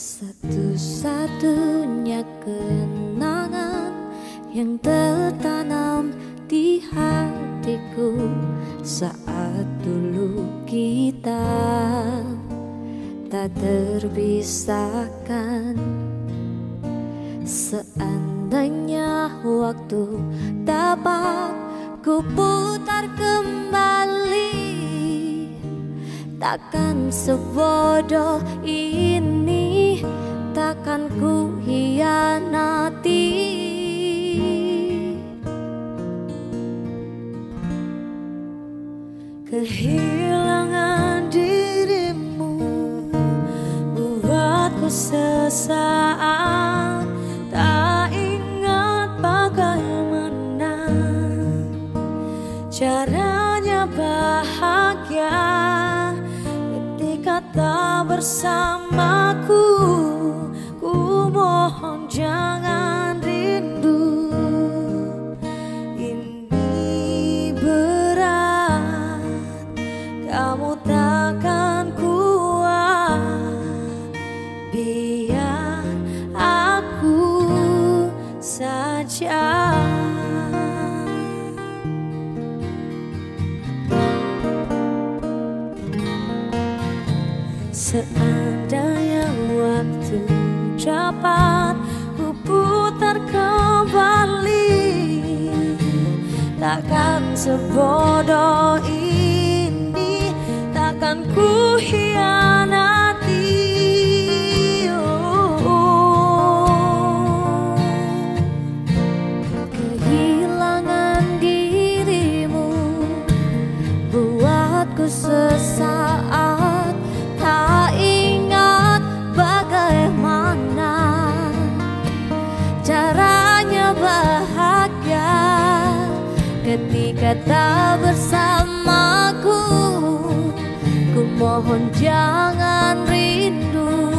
Satu-satunya kenangan yang tertanam di hatiku saat dulu kita tak terpisahkan. Seandainya waktu dapat ku putar kembali Takkan sebodoh ini Takkan ku hianati Kehilangan dirimu Buatku sesaat. Tak ingat bagaimana Caranya bahagia Ketika tak bersamaku Seandainya waktu dapat ku putar kembali. Takkan sebodoh ini Takkan ku Ketika tak bersamaku Ku mohon jangan rindu